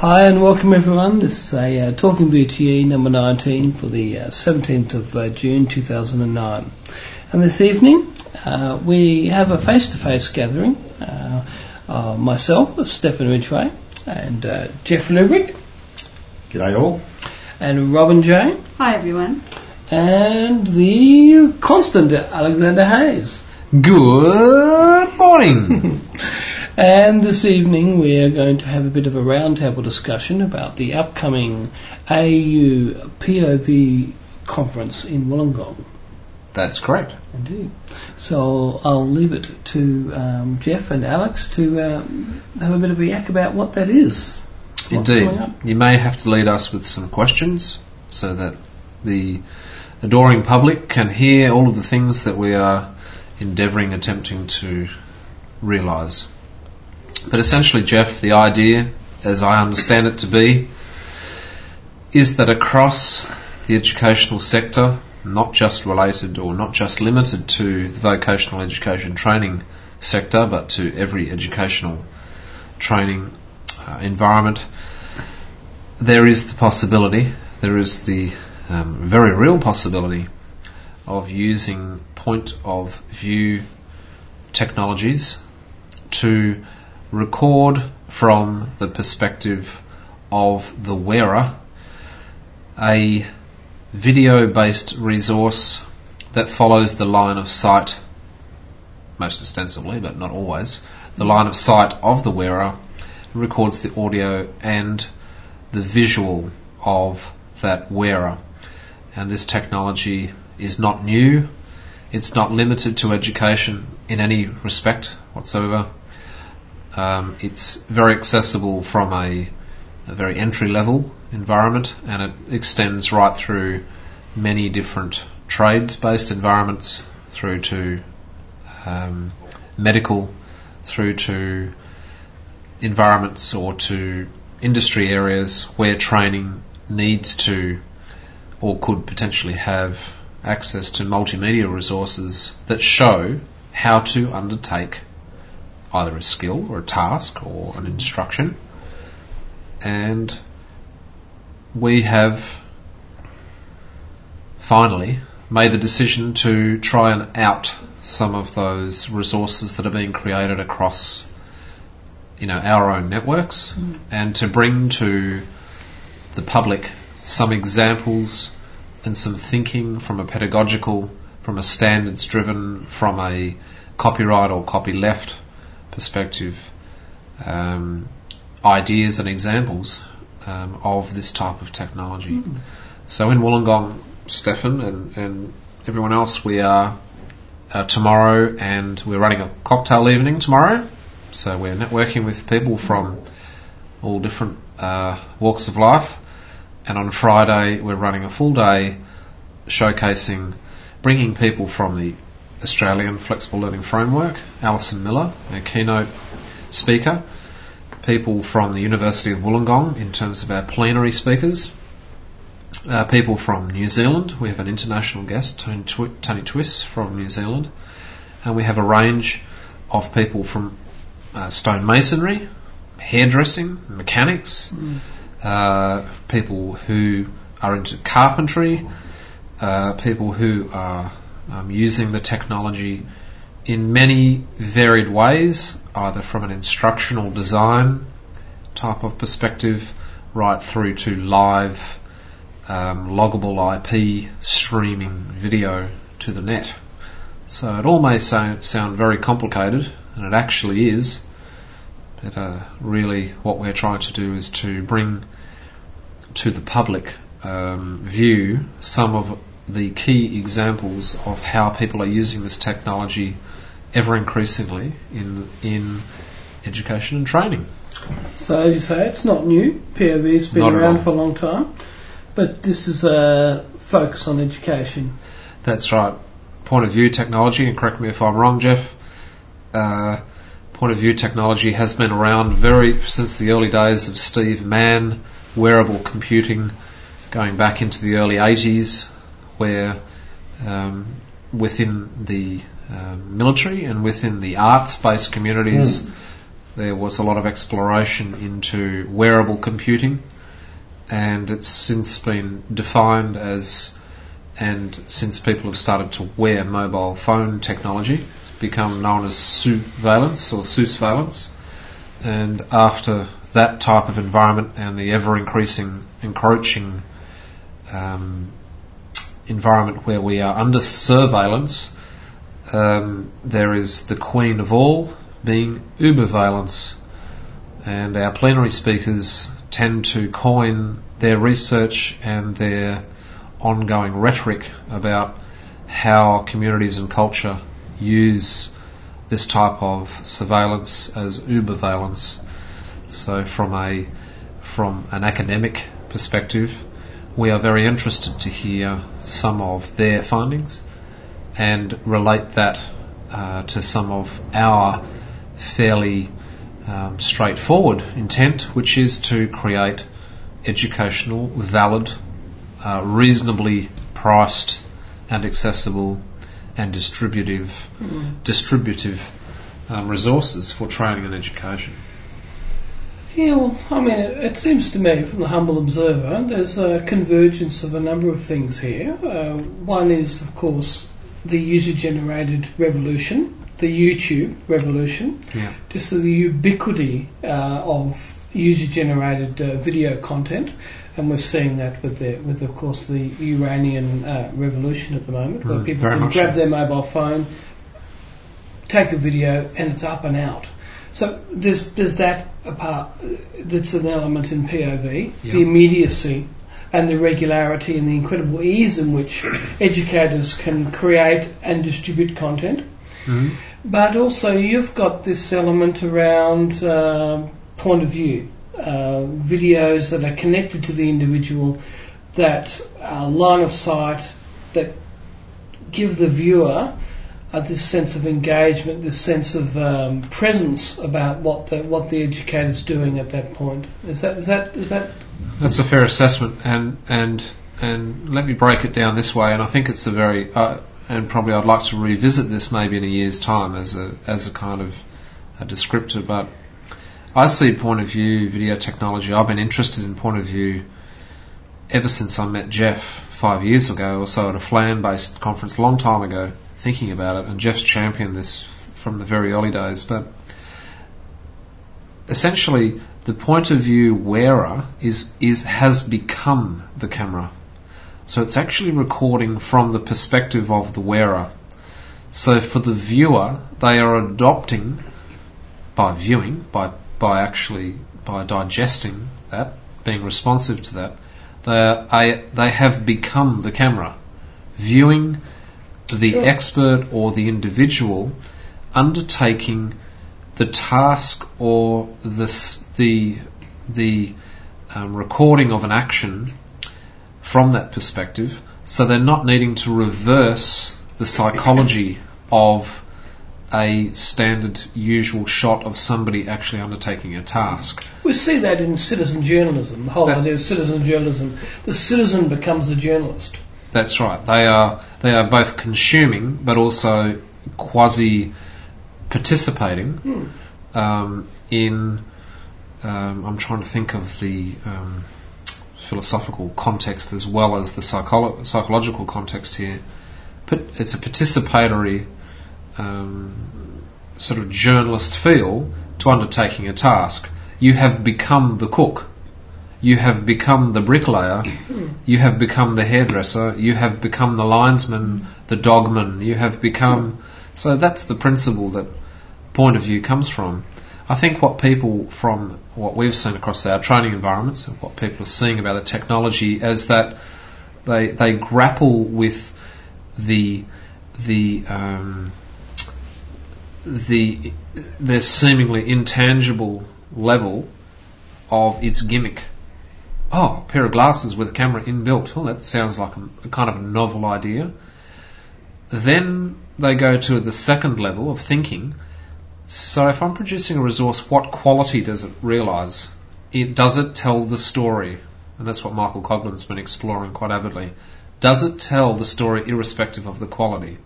Hi and welcome everyone. This is a uh, Talking VTE number 19 for the uh, 17th of uh, June 2009. And this evening uh, we have a face-to-face gathering. Uh, uh, myself, Stephan Ridgway, and Jeff Lubrick. G'day all. And Robin Jane. Hi everyone. And the constant Alexander Hayes. Good morning. And this evening we are going to have a bit of a roundtable discussion about the upcoming AU POV conference in Wollongong. That's correct. Indeed. So I'll leave it to um, Jeff and Alex to uh, have a bit of a yak about what that is. Indeed. You may have to lead us with some questions so that the adoring public can hear all of the things that we are endeavouring, attempting to realise. But essentially, Jeff, the idea, as I understand it to be, is that across the educational sector, not just related or not just limited to the vocational education training sector, but to every educational training uh, environment, there is the possibility, there is the um, very real possibility of using point of view technologies to record from the perspective of the wearer a video based resource that follows the line of sight, most ostensibly, but not always, the line of sight of the wearer, records the audio and the visual of that wearer. And this technology is not new, it's not limited to education in any respect whatsoever. Um, it's very accessible from a, a very entry level environment and it extends right through many different trades based environments through to um, medical, through to environments or to industry areas where training needs to or could potentially have access to multimedia resources that show how to undertake either a skill or a task or an instruction. And we have finally made the decision to try and out some of those resources that are being created across you know our own networks mm. and to bring to the public some examples and some thinking from a pedagogical from a standards driven from a copyright or copyleft perspective, um, ideas and examples um, of this type of technology. Mm. So in Wollongong, Stephan and, and everyone else, we are uh, tomorrow and we're running a cocktail evening tomorrow. So we're networking with people from all different uh, walks of life. And on Friday, we're running a full day showcasing, bringing people from the Australian Flexible Learning Framework, Alison Miller, our keynote speaker, people from the University of Wollongong in terms of our plenary speakers, uh, people from New Zealand. We have an international guest, Tony, Twi- Tony Twiss from New Zealand, and we have a range of people from uh, stonemasonry, hairdressing, mechanics, mm. uh, people who are into carpentry, uh, people who are um, using the technology in many varied ways, either from an instructional design type of perspective right through to live um, loggable IP streaming video to the net. So it all may sound, very complicated, and it actually is. But uh, really, what we're trying to do is to bring to the public um, view some of the key examples of how people are using this technology ever increasingly in in education and training. So as you say, it's not new. POV's been not around for a long time, but this is a focus on education. That's right. Point of view technology, and correct me if I'm wrong, Jeff. Uh, point of view technology has been around very since the early days of Steve Mann, wearable computing, going back into the early 80s where um, within the um, military and within the arts-based communities, mm. there was a lot of exploration into wearable computing, and it's since been defined as, and since people have started to wear mobile phone technology, it's become known as sousveillance or surveillance. And after that type of environment and the ever increasing, encroaching um, environment where we are under surveillance, um, there is the queen of all being uberveillance. And our plenary speakers tend to coin their research and their ongoing rhetoric about how communities and culture use this type of surveillance as uberveillance. So from a from an academic perspective, we are very interested to hear some of their findings and relate that uh, to some of our fairly um, straightforward intent, which is to create educational, valid, uh, reasonably priced and accessible and distributive, Mm. distributive um, resources for training and education. Yeah, well, I mean, it, it seems to me, from the humble observer, there's a convergence of a number of things here. Uh, one is, of course, the user-generated revolution, the YouTube revolution, Yeah. just the ubiquity uh, of user-generated uh, video content, and we're seeing that with the, with of course the Iranian uh, revolution at the moment, where Mm, people can grab so. their mobile phone, take a video, and it's up and out. So there's there's that apart that's an element in POV, Yeah. the immediacy and the regularity and the incredible ease in which educators can create and distribute content. Mhm. But also, you've got this element around uh, point of view, uh, videos that are connected to the individual, that are line of sight, that give the viewer uh, this sense of engagement, this sense of um, presence about what the what the educator's doing at that point. Is that is that is that That's a fair assessment, and and and let me break it down this way. And I think it's a very uh, and probably I'd like to revisit this maybe in a year's time as a as a kind of a descriptor. But I see point of view video technology. I've been interested in point of view ever since I met Jeff five years ago or so at a FLAN based conference a long time ago, thinking about it. And Jeff's championed this from the very early days, but essentially the point of view wearer is, is has become the camera. So it's actually recording from the perspective of the wearer. So for the viewer, they are adopting by viewing, by by actually by digesting that, being responsive to that, they are, I, they have become the camera, viewing the expert or the individual undertaking the task or the the the um, recording of an action from that perspective, so they're not needing to reverse the psychology of a standard usual shot of somebody actually undertaking a task. we see that in citizen journalism. The whole That- idea of citizen journalism, the citizen becomes the journalist. That's right. They are they are both consuming but also quasi participating Hmm. um, in. Um, I'm trying to think of the um, philosophical context as well as the psycholo- psychological context here. But it's a participatory um, sort of journalist feel to undertaking a task. You have become the cook. You have become the bricklayer. You have become the hairdresser. You have become the linesman, the dogman. You have become. So that's the principle that point of view comes from. I think what people from what we've seen across our training environments and what people are seeing about the technology is that they they grapple with the the um, the the seemingly intangible level of its gimmick. Oh, a pair of glasses with a camera inbuilt. Well, that sounds like a, a kind of a novel idea. Then they go to the second level of thinking. So if I'm producing a resource, what quality does it realise? It, does it tell the story? And that's what Michael Coghlan's been exploring quite avidly. Does it tell the story irrespective of the quality?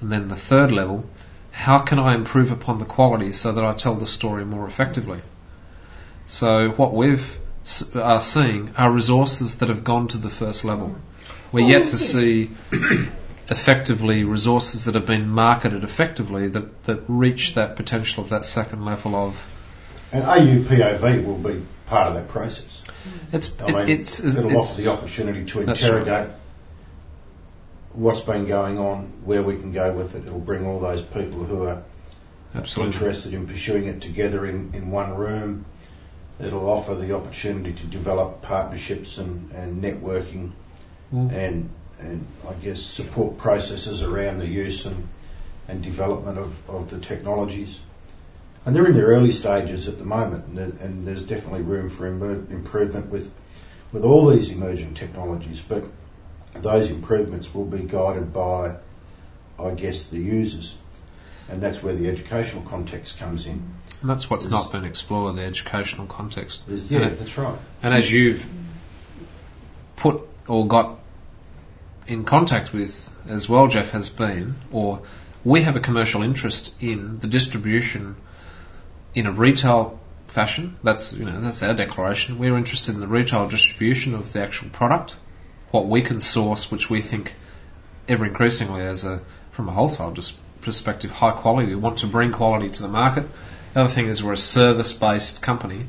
And then the third level, how can I improve upon the quality so that I tell the story more effectively? So what we've are seeing are resources that have gone to the first level. We're yet to see effectively resources that have been marketed effectively that, that reach that potential of that second level of And AUPOV will be part of that process. it's I mean, it's, it'll it's offer the opportunity to interrogate what's been going on, where we can go with it. It'll bring all those people who are absolutely interested in pursuing it together in, in one room. It'll offer the opportunity to develop partnerships and, and networking Mm. and and I guess support processes around the use and, and development of, of the technologies. And they're in their early stages at the moment, and, there- and there's definitely room for Im- improvement with with all these emerging technologies. But those improvements will be guided by, I guess, the users, and that's where the educational context comes in. And that's what's not been explored in the educational context. Yeah, And, that's right. and as you've put or got in contact with as well, Jeff has been, or we have a commercial interest in the distribution in a retail fashion. That's you know that's our declaration. We're interested in the retail distribution of the actual product, what we can source, which we think ever increasingly as a from a wholesale dis- perspective high quality. We want to bring quality to the market. The other thing is we're a service based company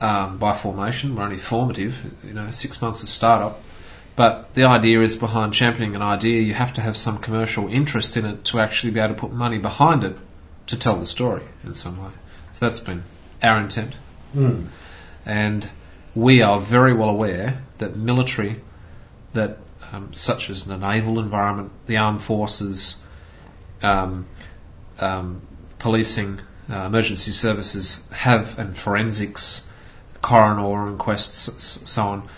um, by formation. We're only formative, you know, six months of startup. But the idea is behind championing an idea, you have to have some commercial interest in it to actually be able to put money behind it to tell the story in some way. So that's been our intent. Mm. And we are very well aware that military, that um, such as in the naval environment, the armed forces, um, um, policing, uh, emergency services have, and forensics, coroner inquests, so on,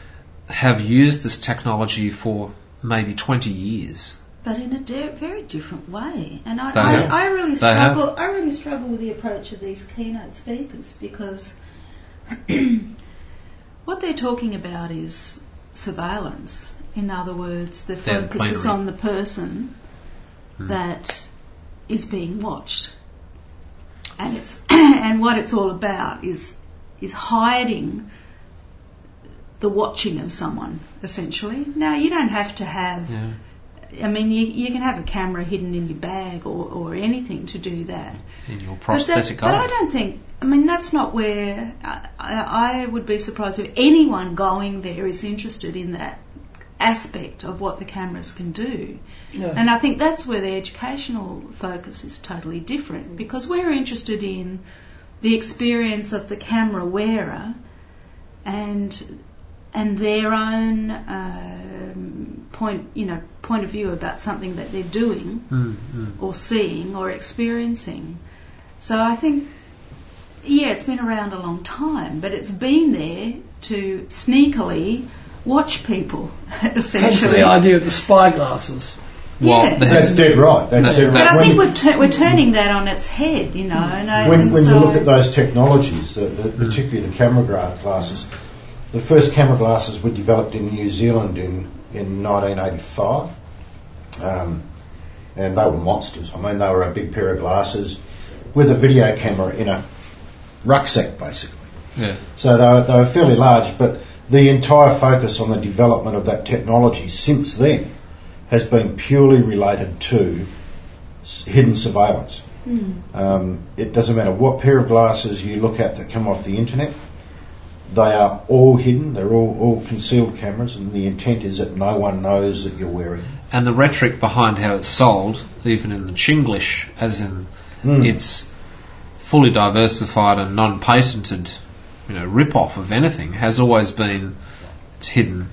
have used this technology for maybe 20 years. but in a de- very different way. And I, I. I really struggle. I really struggle with the approach of these keynote speakers because what they're talking about is surveillance. In other words, the focus is on the person Hmm. that is being watched, and it's and what it's all about is is hiding the watching of someone essentially. Now you don't have to have Yeah. I mean, you, you can have a camera hidden in your bag or, or anything to do that. In your But, that, prosthetic but I don't think, I mean, that's not where I I would be surprised if anyone going there is interested in that aspect of what the cameras can do. Yeah. And I think that's where the educational focus is totally different because we're interested in the experience of the camera wearer and and their own um, point, you know, point of view about something that they're doing Mm, mm. or seeing or experiencing. So I think, yeah, it's been around a long time, but it's been there to sneakily watch people, Hence essentially. the idea of the spy glasses. Well, Yeah. That's dead right. That's But dead But. I When think we've tur- we're turning that on its head, you know. And, I, when, and when so you look at those technologies, the, the, particularly the camera gra- glasses, the first camera glasses were developed in New Zealand in, in 1985. Um, and they were monsters. I mean, they were a big pair of glasses with a video camera in a rucksack, basically. yeah. So they were, they were fairly large, but the entire focus on the development of that technology since then has been purely related to hidden surveillance. Um, it doesn't matter what pair of glasses you look at that come off the internet, they are all hidden, they're all, all concealed cameras, and the intent is that no one knows that you're wearing. And the rhetoric behind how it's sold, even in the Chinglish, as in Mm. it's fully diversified and non-patented, you know, rip-off of anything, has always been it's hidden.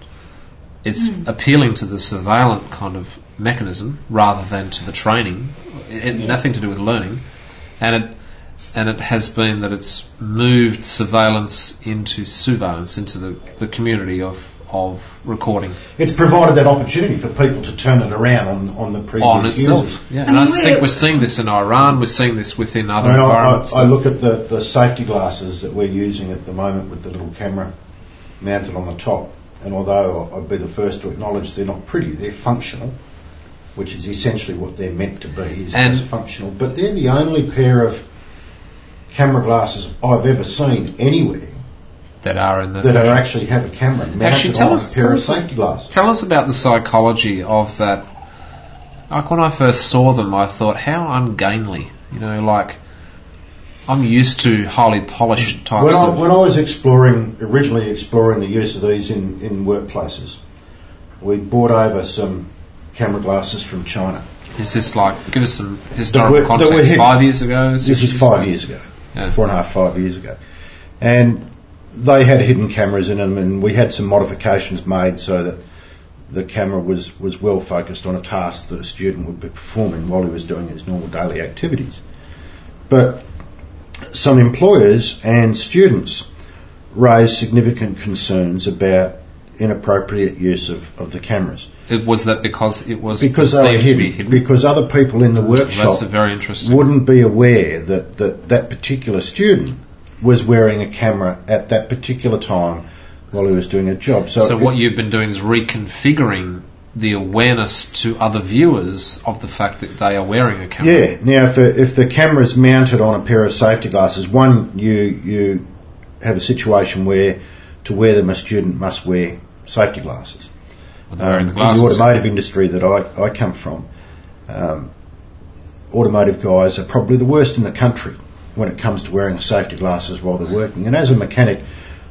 It's hmm. appealing to the surveillance kind of mechanism rather than to the training. It, it- Nothing to do with learning, and it and it has been that it's moved surveillance into surveillance into the, the community of of recording It's provided that opportunity for people to turn it around on, on the previous on users. itself. Yeah, I and I think we're- we're seeing this in Iran. We're seeing this within other I, mean, I, environments. I, I look at the, the safety glasses that we're using at the moment with the little camera mounted on the top, and although I'd be the first to acknowledge they're not pretty, they're functional. which is essentially what they're meant to be, is And- functional. But they're the only pair of camera glasses I've ever seen anywhere that are in the that are actually have a camera mounted Actually, tell on us- a pair tell of safety glasses. Tell us about the psychology of that. Like when I first saw them, I thought, how ungainly. You know, like I'm used to highly polished types When I, of. when I was exploring, originally exploring the use of these in, in workplaces, we bought over some camera glasses from China. Is this like give us some historical context? Five years ago, This was five years ago, Yeah. four and a half, five years ago. And they had hidden cameras in them, and we had some modifications made so that the camera was, was well focused on a task that a student would be performing while he was doing his normal daily activities. But some employers and students raised significant concerns about inappropriate use of, of the cameras It was that because it was because they were to be hidden, hidden. because other people in the workshop That's very interesting. wouldn't be aware that, that that particular student was wearing a camera at that particular time while he was doing a job. So, So it- what you've been doing is reconfiguring the awareness to other viewers of the fact that they are wearing a camera. yeah. Now, if the, if the camera's mounted on a pair of safety glasses, one you you have a situation where to wear them a student must wear safety glasses. They're the Um, glasses. In the automotive industry that I, I come from, um, automotive guys are probably the worst in the country when it comes to wearing safety glasses while they're working. And as a mechanic,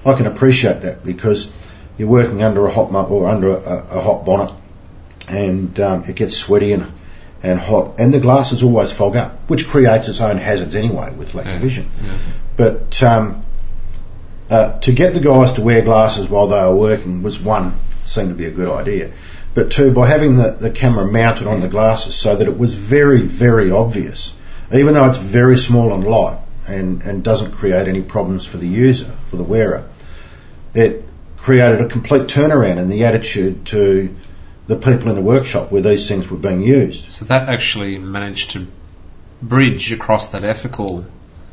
I can appreciate that because you're working under a hot mo- or under a, a hot bonnet, and um, it gets sweaty and and hot, and the glasses always fog up, which creates its own hazards anyway with lack Yeah, of vision. yeah. But um, uh, to get the guys to wear glasses while they were working was one seemed to be a good idea. But two, by having the, the camera mounted on the glasses so that it was very, very obvious, even though it's very small and light and, and doesn't create any problems for the user, for the wearer, it created a complete turnaround in the attitude to the people in the workshop where these things were being used. So that actually managed to bridge across that ethical.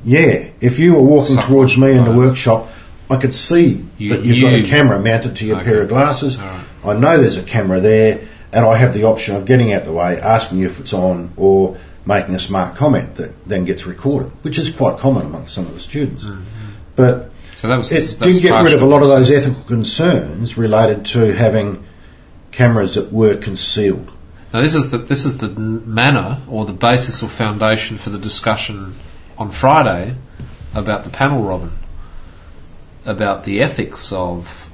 Yeah, if you were walking towards me in the workshop, I could see You that you've got a camera mounted to your Okay. pair of glasses. Right. I know there's a camera there, and I have the option of getting out the way, asking you if it's on, or making a smart comment that then gets recorded, which is quite common among some of the students. But So that was it Mm-hmm. that's did get rid of a lot of those ethical concerns related to having cameras that were concealed. Now this is the this is the manner or the basis or foundation for the discussion on Friday about the panel, Robin, about the ethics of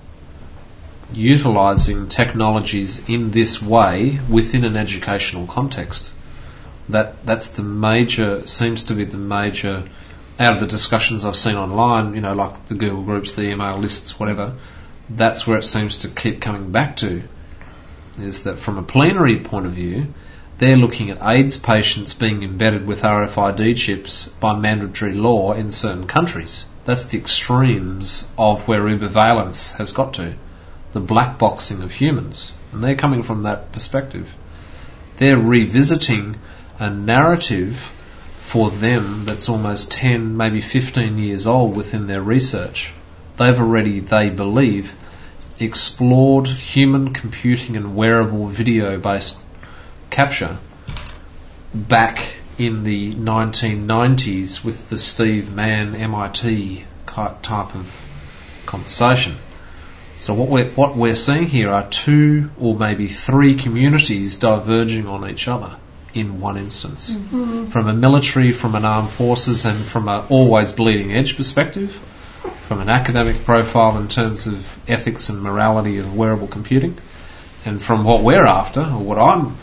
utilising technologies in this way within an educational context. That that's the major seems to be the major out of the discussions I've seen online, you know, like the Google groups, the email lists, whatever. That's where it seems to keep coming back to is that from a plenary point of view, they're looking at AIDS patients being embedded with RFID chips by mandatory law in certain countries. That's the extremes of where uberveillance has got to, the black boxing of humans. And they're coming from that perspective. They're revisiting a narrative for them that's almost 10, maybe 15 years old within their research. They've already, they believe, explored human computing and wearable video based capture back in the 1990s with the Steve Mann MIT type of conversation. So what we're, what we're seeing here are two or maybe three communities diverging on each other in one instance. Mm-hmm. From a military, from an armed forces and from an always bleeding edge perspective, from an academic profile in terms of ethics and morality of wearable computing, and from what we're after, or what I'm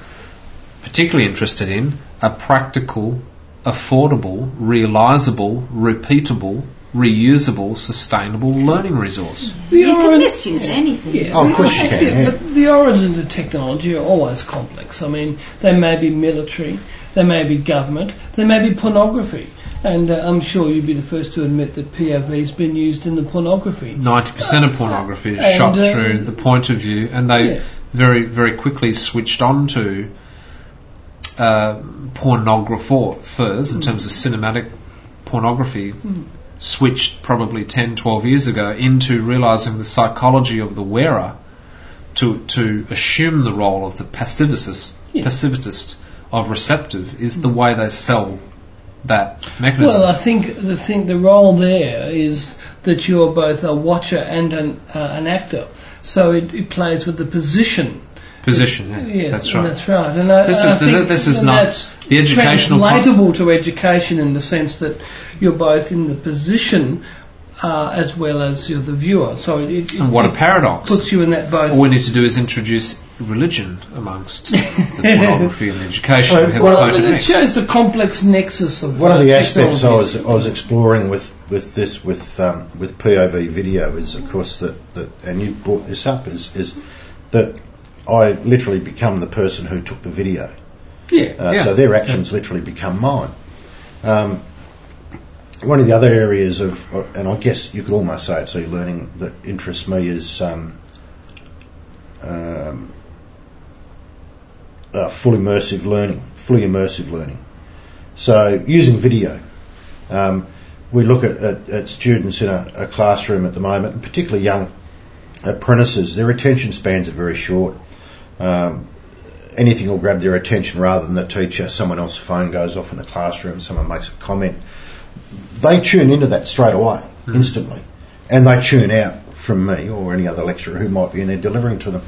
particularly interested in, a practical, affordable, realisable, repeatable, reusable, sustainable learning resource. The You can oran- misuse anything. Yeah, Oh, of course you can, yeah. But the origins of technology are always complex. I mean, they may be military, they may be government, they may be pornography. And uh, I'm sure you'd be the first to admit that POV has been used in the pornography. 90% of pornography is And, shot uh, through the point of view, and they Yeah. very, very quickly switched on to uh, pornographers in terms of cinematic pornography. Switched probably 10, 12 years ago into realizing the psychology of the wearer to to assume the role of the passivist, Yeah. passivist of receptive is the way they sell that mechanism. Well, I think the thing, the role there is that you're both a watcher and an, uh, an actor. So it, it plays with the position. Position, yeah, Yes, that's right. That's right. And I, This and I is- think this is not that's the educational part- translatable to education in the sense that you're both in the position uh, as well as you're the viewer. So it, it, And what a paradox! puts you in that both. All we need to do is introduce religion amongst the pornography and education. Well, and have well, both Well, it mixed. shows the complex nexus of One of the aspects I was. I was exploring with, with this with um, with POV video is of course that, that and you brought this up is is that I literally become the person who took the video. Yeah. Uh, Yeah. So their actions literally become mine. Um, one of the other areas of, and I guess you could almost say it's e-learning that interests me is um, um, uh, full immersive learning, fully immersive learning. So using video, um, we look at, at, at students in a, a classroom at the moment, and particularly young apprentices. Their attention spans are very short. Um, anything will grab their attention rather than the teacher. Someone else's phone goes off in the classroom, someone makes a comment. They tune into that straight away, instantly, and they tune out from me or any other lecturer who might be in there delivering to them.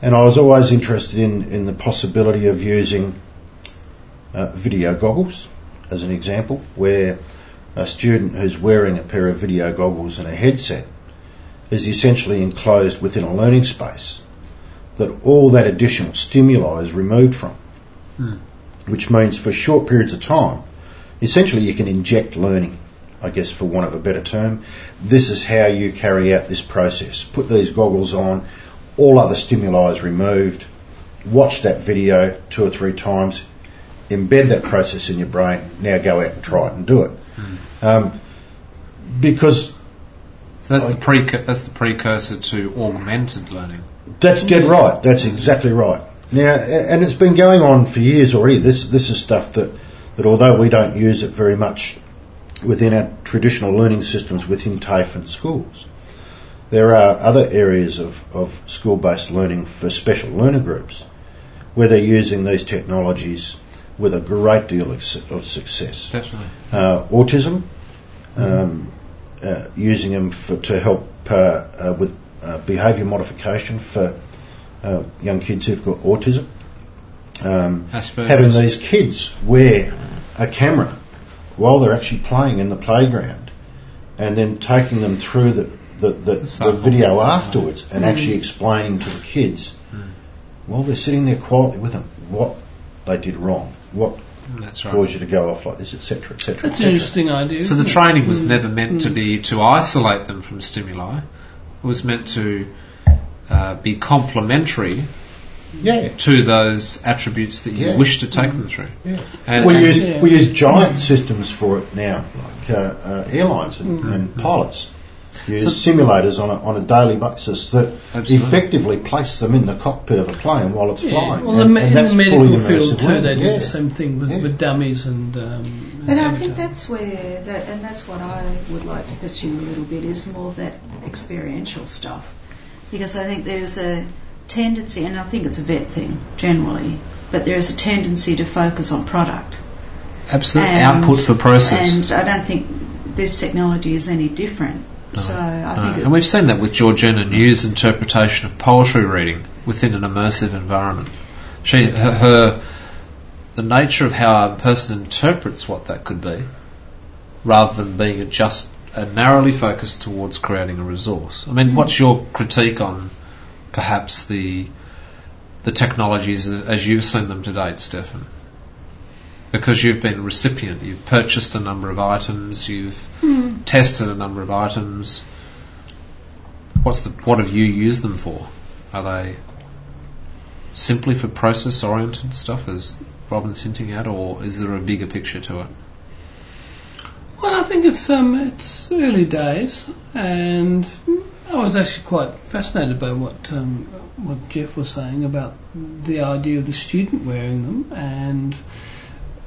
And I was always interested in, in the possibility of using uh, video goggles as an example, where a student who's wearing a pair of video goggles and a headset is essentially enclosed within a learning space that all that additional stimuli is removed from. Which means for short periods of time, essentially you can inject learning, I guess for want of a better term. This is how you carry out this process. Put these goggles on, all other stimuli is removed, watch that video two or three times, embed that process in your brain, now go out and try it and do it. Um, because So that's the precur- that's the precursor to augmented learning. That's dead right. That's exactly right. Now, and it's been going on for years already. This this is stuff that that although we don't use it very much within our traditional learning systems within TAFE and schools, there are other areas of, of school-based learning for special learner groups where they're using these technologies with a great deal of, su- of success Definitely. uh, autism, um, uh, using them for, to help uh, uh, with uh, behaviour modification for uh, young kids who've got autism. Um, having these kids wear a camera while they're actually playing in the playground and then taking them through the, the, the, the cycle. video afterwards and actually explaining to the kids while they're sitting there quietly with them what they did wrong, what That's right. caused you to go off like this, etc., etc., That's an interesting idea. So the training was Mm. never meant to be to isolate them from stimuli. It was meant to uh, be complementary Yeah. to those attributes that you Yeah. wish to take them through. Yeah. And, we and- use Yeah. we use giant systems for it now, like uh, uh, airlines and, and pilots use So- simulators on a, on a daily basis that Absolutely. effectively place them in the cockpit of a plane while it's Yeah, flying. well, and, the, me- and in the medical field too, learning. they do the same thing with, Yeah. with dummies and. Um, And I think that's where, that, and that's what I would like to pursue a little bit, is more of that experiential stuff. Because I think there's a tendency, and I think it's a vet thing generally, but there is a tendency to focus on product. absolute And- output for process. And I don't think this technology is any different. So I No. think and we've seen that with Georgina New's interpretation of poetry reading within an immersive environment. She, her, her, the nature of how a person interprets what that could be, rather than being just narrowly focused towards creating a resource. I mean, what's mm. your critique on perhaps the the technologies as you've seen them to date, Stephan? Because you've been a recipient, you've purchased a number of items, you've tested a number of items. What's the what have you used them for? Are they simply for process oriented stuff, as Robin's hinting at, or is there a bigger picture to it? Well, I think it's um, it's early days, and I was actually quite fascinated by what um, what Jeff was saying about the idea of the student wearing them, and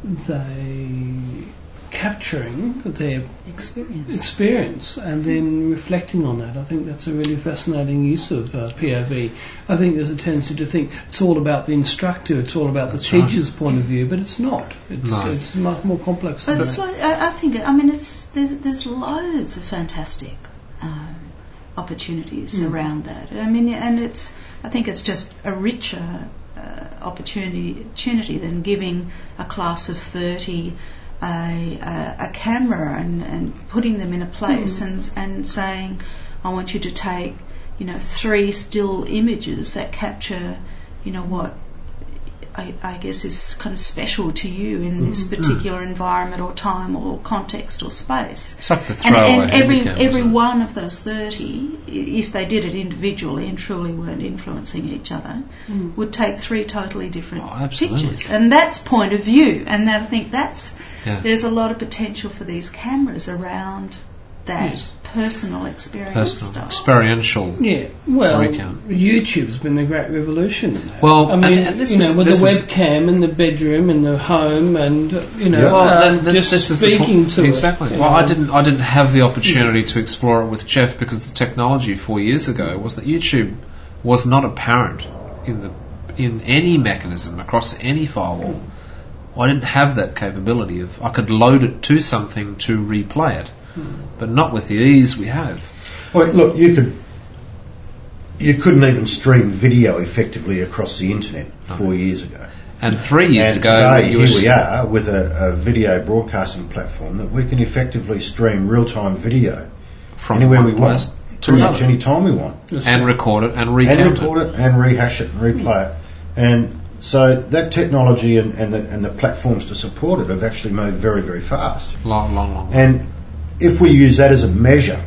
they capturing their Experience. experience and then reflecting on that. I think that's a really fascinating use of uh, POV. I think there's a tendency to think it's all about the instructor, it's all about That's the right. teacher's point of view, but it's not. It's, No. it's much more complex But than it's that. like, I, I think, I mean, it's there's there's loads of fantastic um, opportunities Mm. around that. I mean, and it's I think it's just a richer uh, opportunity opportunity than giving a class of thirty a, a, a camera and, and putting them in a place Mm. and and saying, I want you to take you know three still images that capture you know what I, I guess is kind of special to you in this Mhm. particular environment or time or context or space. It's like the And, throwaway and every every one of those thirty, if they did it individually and truly weren't influencing each other, Mm. would take three totally different Oh, pictures. And that's point of view. And that, I think that's Yeah. there's a lot of potential for these cameras around that Yes. Personal experience Personal, style. experiential. Yeah, well, Recount. YouTube's been the great revolution. Well, I mean, and- and this you know, with this the is- webcam in the bedroom, and the home, and you know, Yeah. Well, um, that- that- just this is the speaking point. to exactly. you well, I didn't. I didn't have the opportunity to explore it with Jeff because the technology four years ago was that YouTube was not apparent in the in any mechanism across any firewall. I didn't have that capability of I could load it to something to replay it, but not with the ease we have. Well, look, you could. You couldn't even stream video effectively across the internet four years ago. And three years and ago, today, here were we are with a, a video broadcasting platform that we can effectively stream real-time video from anywhere we want, to pretty much any time we want, That's and right. record it and recount and record it and rehash it and replay it. And so that technology and, and, the, and the platforms to support it have actually moved very, very fast. Long, long, long. And if we use that as a measure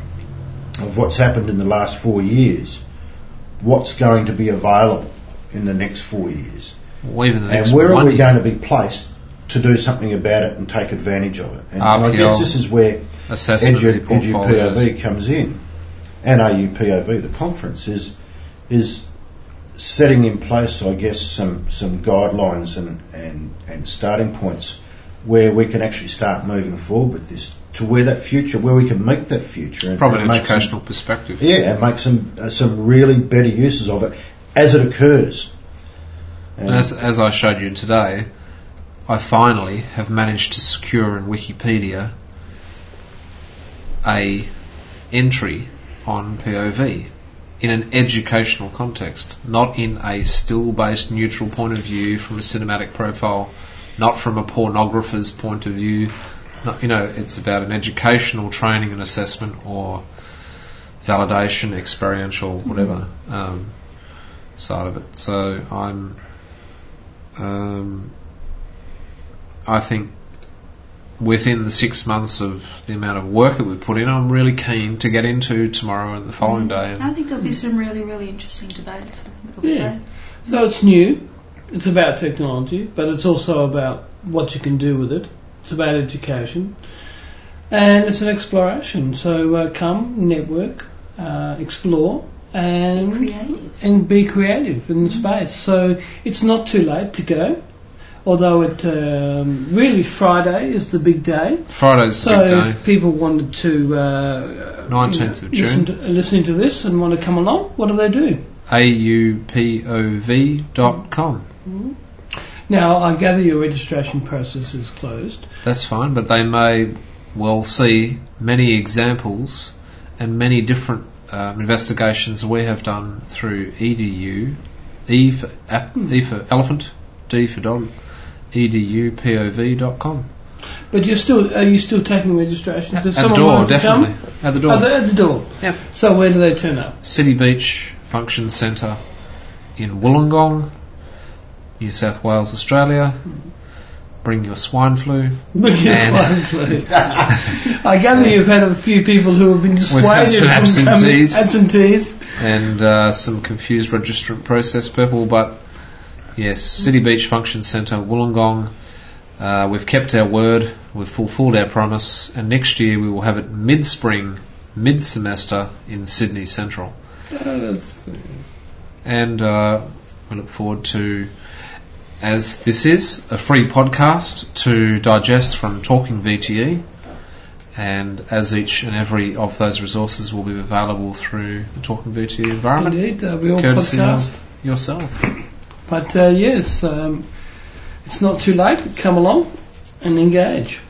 of what's happened in the last four years, what's going to be available in the next four years? Or even the next and where are we year. going to be placed to do something about it and take advantage of it? And, and I guess this is where Edu, Edu portfolios. Comes in, and AUPOV, the conference, is is setting in place, I guess, some some guidelines and, and, and starting points where we can actually start moving forward with this to where that future, where we can make that future and, from an make some- educational perspective. yeah, and make some uh, some really better uses of it as it occurs. And as, as I showed you today, I finally have managed to secure in Wikipedia a entry on POV in an educational context, not in a still-based neutral point of view from a cinematic profile, not from a pornographer's point of view. Not, you know, it's about an educational training and assessment or validation, experiential, whatever um, side of it. So I'm um, I think within the six months of the amount of work that we've put in, I'm really keen to get into tomorrow and the following day. And I think there'll be some really, really interesting debates. Yeah. So it's new. It's about technology, but it's also about what you can do with it. It's about education, and it's an exploration. So uh, come, network, uh, explore, and Be creative. and be creative in the space. So it's not too late to go. Although it um, really Friday is the big day. Friday's the big day. if people wanted to uh, 19th of you listen June. to, listen to this and want to come along, what do they do? AUPOV.com. Now I gather your registration process is closed. That's fine, but they may well see many examples and many different um, investigations we have done through EDU, E for, ap- e for elephant, D for dog, edupov.com. But you're still are you still taking registrations? At If the door, wants to come? definitely. At the door. they're at the door. Yep. So where do they turn up? City Beach Function Centre in Wollongong, New South Wales, Australia. Bring your swine flu. Because And- swine flu. I gather you've had a few people who have been We've had dissuaded some from absentees. absentees. and uh, some confused registrant process people. But yes, City Beach Function Centre, Wollongong. Uh, we've kept our word. We've fulfilled our promise, and next year we will have it mid-spring, mid-semester in Sydney Central. Oh, And uh, we look forward to as this is a free podcast to digest from Talking VTE, and as each and every of those resources will be available through the Talking VTE environment, Indeed, uh, we all courtesy podcast. of yourself. But uh, yes, um, it's not too late. Come along and engage.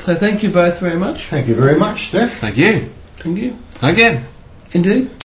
So thank you both very much. Thank you very much, Steph. Thank you Thank you. again. Indeed.